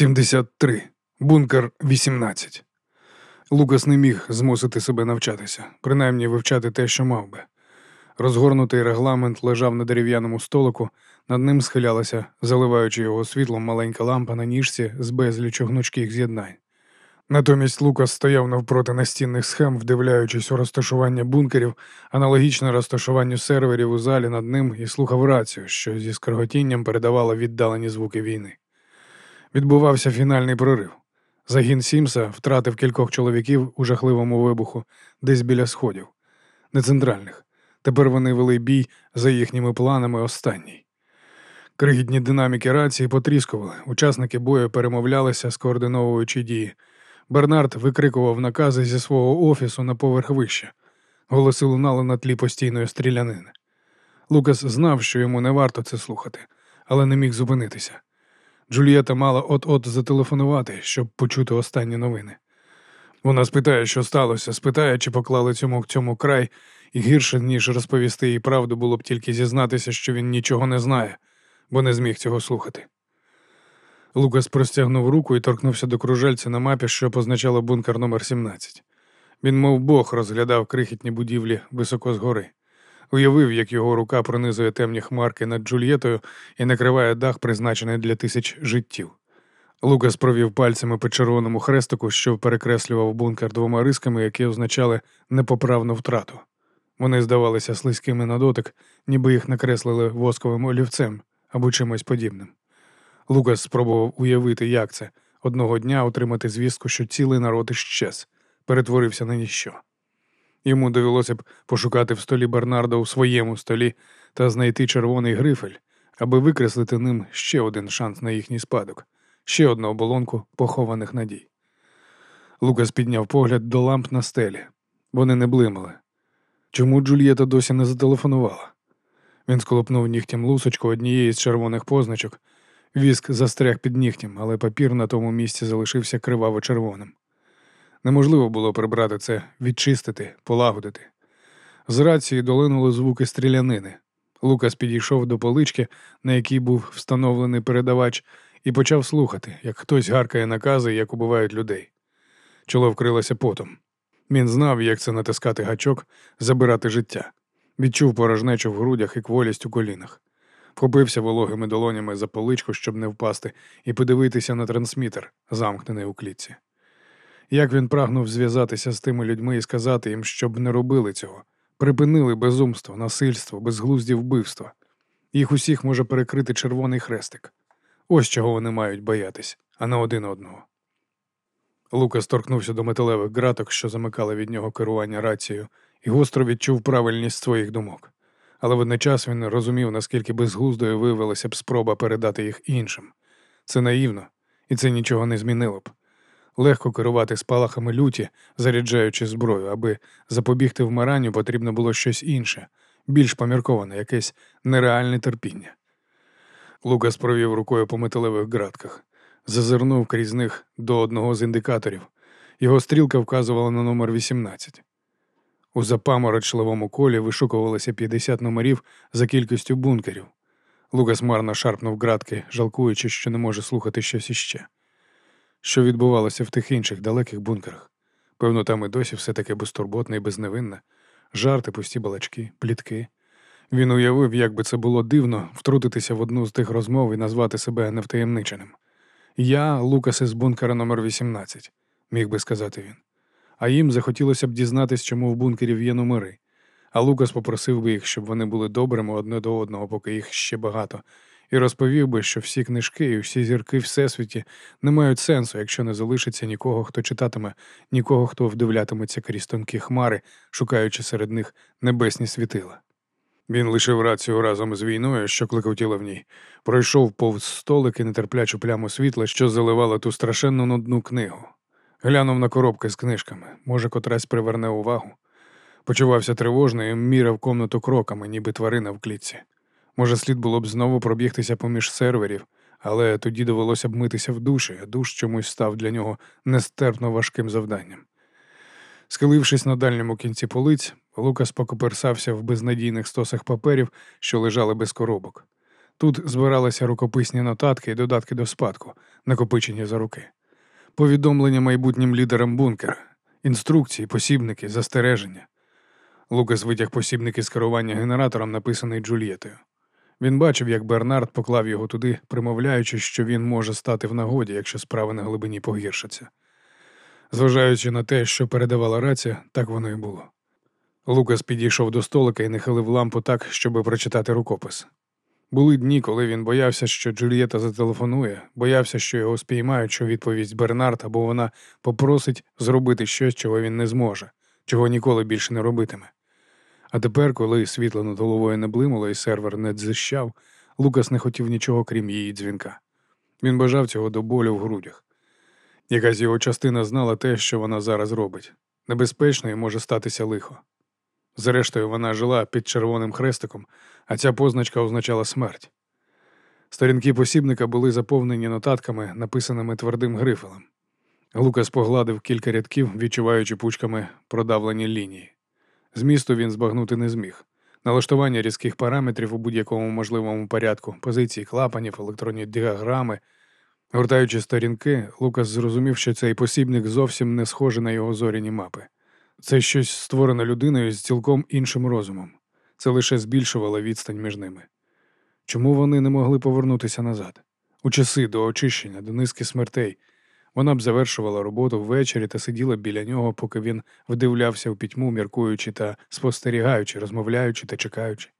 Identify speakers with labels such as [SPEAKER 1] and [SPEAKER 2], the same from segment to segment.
[SPEAKER 1] 73. Бункер 18. Лукас не міг змусити себе навчатися, принаймні вивчати те, що мав би. Розгорнутий регламент лежав на дерев'яному столику, над ним схилялася, заливаючи його світлом маленька лампа на ніжці з безлічу гнучких з'єднань. Натомість Лукас стояв навпроти настінних схем, вдивляючись у розташування бункерів, аналогічне розташуванню серверів у залі над ним і слухав рацію, що зі скриготінням передавала віддалені звуки війни. Відбувався фінальний прорив. Загін Сімса втратив кількох чоловіків у жахливому вибуху десь біля сходів, не центральних. Тепер вони вели бій за їхніми планами останній. Кригідні динаміки рації потріскували, учасники бою перемовлялися, скоординовуючи дії. Бернард викрикував накази зі свого офісу на поверх вище. Голоси лунали на тлі постійної стрілянини. Лукас знав, що йому не варто це слухати, але не міг зупинитися. Джульєта мала от-от зателефонувати, щоб почути останні новини. Вона спитає, що сталося, спитає, чи поклали цьому цьому край, і гірше, ніж розповісти їй правду, було б тільки зізнатися, що він нічого не знає, бо не зміг цього слухати. Лукас простягнув руку і торкнувся до кружельця на мапі, що позначало бункер номер 17. Він, мов Бог, розглядав крихітні будівлі високо згори. Уявив, як його рука пронизує темні хмарки над Джульєтою і накриває дах, призначений для тисяч життів. Лукас провів пальцями по червоному хрестику, що перекреслював бункер двома рисками, які означали непоправну втрату. Вони здавалися слизькими на дотик, ніби їх накреслили восковим олівцем або чимось подібним. Лукас спробував уявити, як це одного дня отримати звістку, що цілий народ іщез, перетворився на ніщо. Йому довелося б пошукати в столі Бернарда у своєму столі та знайти червоний грифель, аби викреслити ним ще один шанс на їхній спадок, ще одну оболонку похованих надій. Лукас підняв погляд до ламп на стелі. Вони не блимали. Чому Джульєта досі не зателефонувала? Він сколопнув нігтям лусочку однієї з червоних позначок. Віск застряг під нігтем, але папір на тому місці залишився криваво червоним. Неможливо було прибрати це, відчистити, полагодити. З рації долинули звуки стрілянини. Лукас підійшов до полички, на якій був встановлений передавач, і почав слухати, як хтось гаркає накази, як убивають людей. Чоло вкрилося потом. Він знав, як це натискати гачок, забирати життя. Відчув порожнечу в грудях і кволість у колінах. Вхопився вологими долонями за поличку, щоб не впасти, і подивитися на трансмітер, замкнений у клітці. Як він прагнув зв'язатися з тими людьми і сказати їм, щоб не робили цього, припинили безумство, насильство, безглузді вбивства. Їх усіх може перекрити червоний хрестик. Ось чого вони мають боятись, а не один одного. Лукас торкнувся до металевих ґраток, що замикали від нього керування рацією, і гостро відчув правильність своїх думок. Але водночас він розумів, наскільки безглуздою виявилася б спроба передати їх іншим. Це наївно, і це нічого не змінило б. Легко керувати спалахами люті, заряджаючи зброю, аби запобігти вмиранню, потрібно було щось інше, більш помірковане, якесь нереальне терпіння. Лукас провів рукою по металевих ґратках, зазирнув крізь них до одного з індикаторів. Його стрілка вказувала на номер 18. У запаморочливому колі вишукувалося 50 номерів за кількістю бункерів. Лукас марно шарпнув ґратки, жалкуючи, що не може слухати щось іще. Що відбувалося в тих інших далеких бункерах? Певно, там і досі все таке безтурботне і безневинне, жарти, пусті балачки, плітки. Він уявив, як би це було дивно втрутитися в одну з тих розмов і назвати себе невтаємниченим. Я Лукас із бункера номер 18 міг би сказати він. А їм захотілося б дізнатись, чому в бункерів є номери. А Лукас попросив би їх, щоб вони були добрими одне до одного, поки їх ще багато, і розповів би, що всі книжки і всі зірки всесвіті не мають сенсу, якщо не залишиться нікого, хто читатиме, нікого, хто вдивлятиметься крізь тонкі хмари, шукаючи серед них небесні світила. Він лишив рацію разом з війною, що клекотіла в ній, пройшов повз столик і нетерплячу пляму світла, що заливала ту страшенну нудну книгу. Глянув на коробки з книжками, може, котрась приверне увагу. Почувався тривожно і міряв комнату кроками, ніби тварина в клітці. Може, слід було б знову пробігтися поміж серверів, але тоді довелося б митися в душі, а душ чомусь став для нього нестерпно важким завданням. Схилившись на дальньому кінці полиць, Лукас покоперсався в безнадійних стосах паперів, що лежали без коробок. Тут збиралися рукописні нотатки і додатки до спадку, накопичені за руки, повідомлення майбутнім лідерам бункера, інструкції, посібники, застереження. Лукас витяг посібники з керування генератором, написаний Джульєтою. Він бачив, як Бернард поклав його туди, примовляючи, що він може стати в нагоді, якщо справи на глибині погіршаться. Зважаючи на те, що передавала рація, так воно і було. Лукас підійшов до столика і нахилив лампу так, щоб прочитати рукопис. Були дні, коли він боявся, що Джульєта зателефонує, боявся, що його спіймають, що відповість Бернард, або вона попросить зробити щось, чого він не зможе, чого ніколи більше не робитиме. А тепер, коли світло над головою не блимало і сервер не дзищав, Лукас не хотів нічого, крім її дзвінка. Він бажав цього до болю в грудях. Якась його частина знала те, що вона зараз робить. Небезпечно і може статися лихо. Зрештою, вона жила під червоним хрестиком, а ця позначка означала смерть. Сторінки посібника були заповнені нотатками, написаними твердим грифелем. Лукас погладив кілька рядків, відчуваючи пучками продавлені лінії. Змісту він збагнути не зміг. Налаштування різких параметрів у будь-якому можливому порядку, позиції клапанів, електронні діаграми. Гортаючи сторінки, Лукас зрозумів, що цей посібник зовсім не схожий на його зоряні мапи. Це щось створене людиною з цілком іншим розумом. Це лише збільшувало відстань між ними. Чому вони не могли повернутися назад? У часи до очищення, до низки смертей. Вона б завершувала роботу ввечері та сиділа біля нього, поки він вдивлявся в пітьму, міркуючи та спостерігаючи, розмовляючи та чекаючи.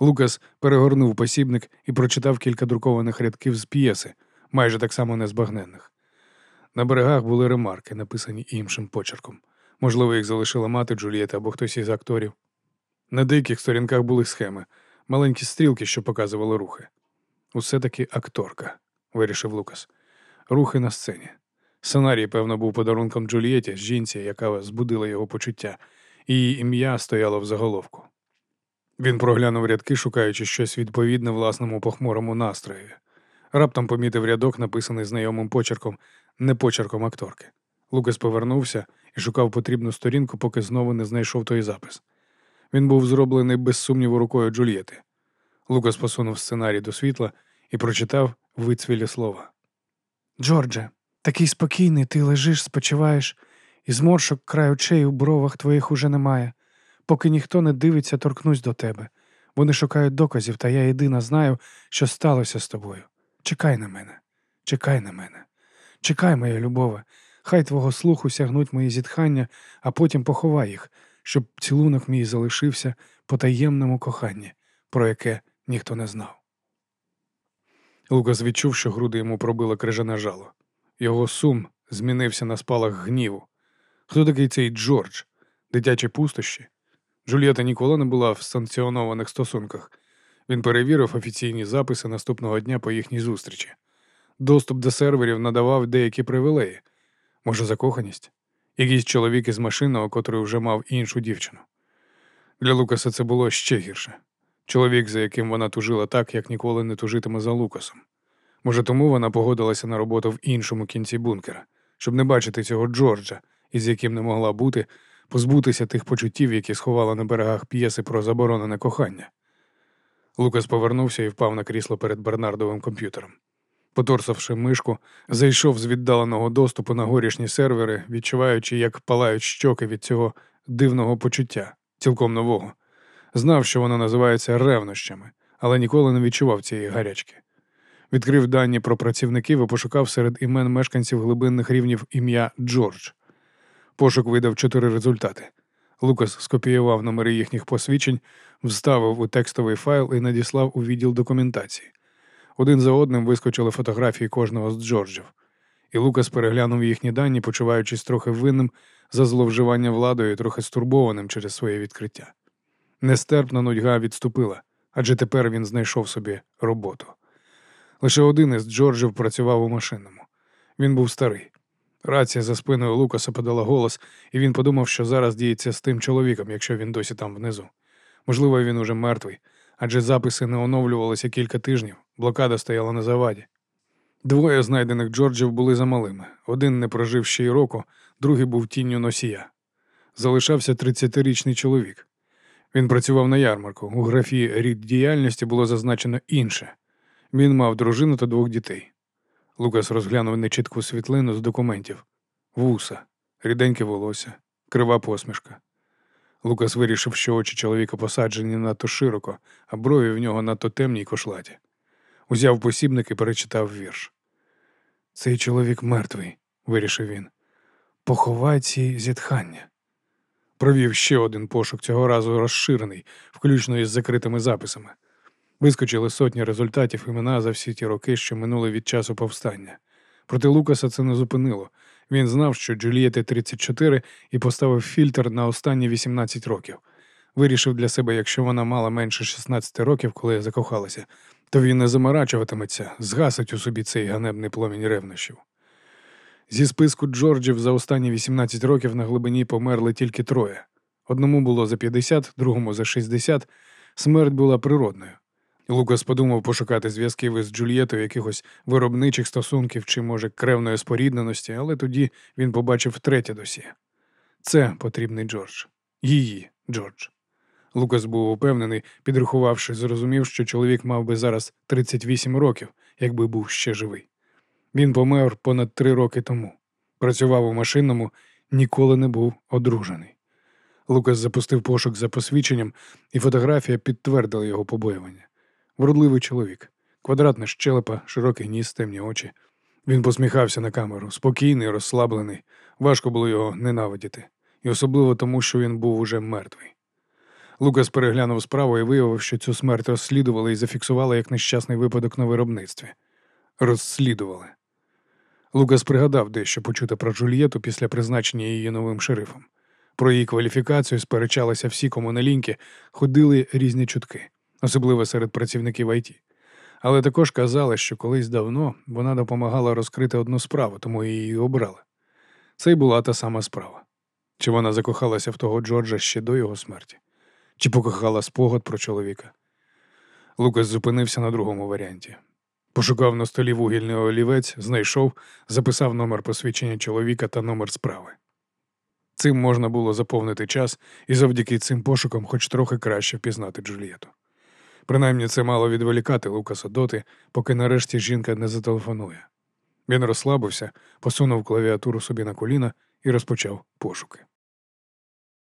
[SPEAKER 1] Лукас перегорнув посібник і прочитав кілька друкованих рядків з п'єси, майже так само незбагненних. На берегах були ремарки, написані іншим почерком. Можливо, їх залишила мати Джулієта або хтось із акторів. На деяких сторінках були схеми, маленькі стрілки, що показували рухи. Усе таки акторка, вирішив Лукас. Рухи на сцені. Сценарій, певно, був подарунком Джулієті, жінці, яка збудила його почуття, і її ім'я стояло в заголовку. Він проглянув рядки, шукаючи щось відповідне власному похмурому настроєві. Раптом помітив рядок, написаний знайомим почерком, не почерком акторки. Лукас повернувся і шукав потрібну сторінку, поки знову не знайшов той запис. Він був зроблений без сумніву рукою Джульєти. Лукас посунув сценарій до світла і прочитав вицвілі слова. Джордже, такий спокійний, ти лежиш, спочиваєш, і зморшок край очей у бровах твоїх уже немає. Поки ніхто не дивиться, торкнусь до тебе. Вони шукають доказів, та я єдина знаю, що сталося з тобою. Чекай на мене, чекай на мене. Чекай, моя любове, хай твого слуху сягнуть мої зітхання, а потім поховай їх, щоб цілунок мій залишився по таємному коханні, про яке ніхто не знав. Лукас відчув, що груди йому пробило крижане жало. Його сум змінився на спалах гніву. Хто такий цей Джордж? Дитячі пустощі? Джульєта ніколи не була в санкціонованих стосунках. Він перевірив офіційні записи наступного дня по їхній зустрічі. Доступ до серверів надавав деякі привілеї. Може, закоханість? Якийсь чоловік із машинного, котрий вже мав іншу дівчину. Для Лукаса це було ще гірше. Чоловік, за яким вона тужила так, як ніколи не тужитиме за Лукасом. Може, тому вона погодилася на роботу в іншому кінці бункера, щоб не бачити цього Джорджа, із яким не могла бути, позбутися тих почуттів, які сховала на берегах п'єси про заборонене кохання. Лукас повернувся і впав на крісло перед Бернардовим комп'ютером. Поторсавши мишку, зайшов з віддаленого доступу на горішні сервери, відчуваючи, як палають щоки від цього дивного почуття, цілком нового. Знав, що воно називається ревнощами, але ніколи не відчував цієї гарячки. Відкрив дані про працівників і пошукав серед імен мешканців глибинних рівнів ім'я Джордж. Пошук видав чотири результати. Лукас скопіював номери їхніх посвідчень, вставив у текстовий файл і надіслав у відділ документації. Один за одним вискочили фотографії кожного з Джорджів, і Лукас переглянув їхні дані, почуваючись трохи винним за зловживання владою і трохи стурбованим через своє відкриття. Нестерпна нудьга відступила, адже тепер він знайшов собі роботу. Лише один із Джорджів працював у машинному. Він був старий. Рація за спиною Лукаса подала голос, і він подумав, що зараз діється з тим чоловіком, якщо він досі там внизу. Можливо, він уже мертвий, адже записи не оновлювалися кілька тижнів, блокада стояла на заваді. Двоє знайдених Джорджів були замалими. Один не прожив ще й року, другий був тінню носія. Залишався 30-річний чоловік. Він працював на ярмарку. У графі рід діяльності було зазначено інше. Він мав дружину та двох дітей. Лукас розглянув нечітку світлину з документів: вуса, ріденьке волосся, крива посмішка. Лукас вирішив, що очі чоловіка посаджені надто широко, а брові в нього надто темні й кошлаті. Узяв посібник і перечитав вірш. Цей чоловік мертвий, вирішив він. Поховай ці зітхання. Провів ще один пошук, цього разу розширений, включно із закритими записами. Вискочили сотні результатів імена за всі ті роки, що минули від часу повстання. Проти Лукаса це не зупинило. Він знав, що Джулієти 34 і поставив фільтр на останні 18 років. Вирішив для себе, якщо вона мала менше 16 років, коли закохалася, то він не замарачуватиметься, згасить у собі цей ганебний пломінь ревнощів. Зі списку Джорджів за останні 18 років на глибині померли тільки троє. Одному було за 50, другому за 60. Смерть була природною. Лукас подумав пошукати зв'язків із Джульєтою якихось виробничих стосунків чи, може, кревної спорідненості, але тоді він побачив третє досі. Це потрібний Джордж. Її Джордж. Лукас був упевнений, підрахувавши, зрозумів, що чоловік мав би зараз 38 років, якби був ще живий. Він помер понад три роки тому. Працював у машинному, ніколи не був одружений. Лукас запустив пошук за посвідченням, і фотографія підтвердила його побоювання. Вродливий чоловік, квадратна щелепа, широкий ніс, темні очі. Він посміхався на камеру, спокійний, розслаблений. Важко було його ненавидіти, і особливо тому, що він був уже мертвий. Лукас переглянув справу і виявив, що цю смерть розслідували і зафіксували як нещасний випадок на виробництві. Розслідували. Лукас пригадав дещо почуте про Джульєту після призначення її новим шерифом. Про її кваліфікацію сперечалися всі комуналіньки, ходили різні чутки, особливо серед працівників ІТ. Але також казали, що колись давно вона допомагала розкрити одну справу, тому її обрали. Це й була та сама справа. Чи вона закохалася в того Джорджа ще до його смерті, чи покохала спогад про чоловіка. Лукас зупинився на другому варіанті. Пошукав на столі вугільний олівець, знайшов, записав номер посвідчення чоловіка та номер справи. Цим можна було заповнити час і завдяки цим пошукам хоч трохи краще впізнати Джулієту. Принаймні це мало відволікати Лукаса доти, поки нарешті жінка не зателефонує. Він розслабився, посунув клавіатуру собі на коліна і розпочав пошуки.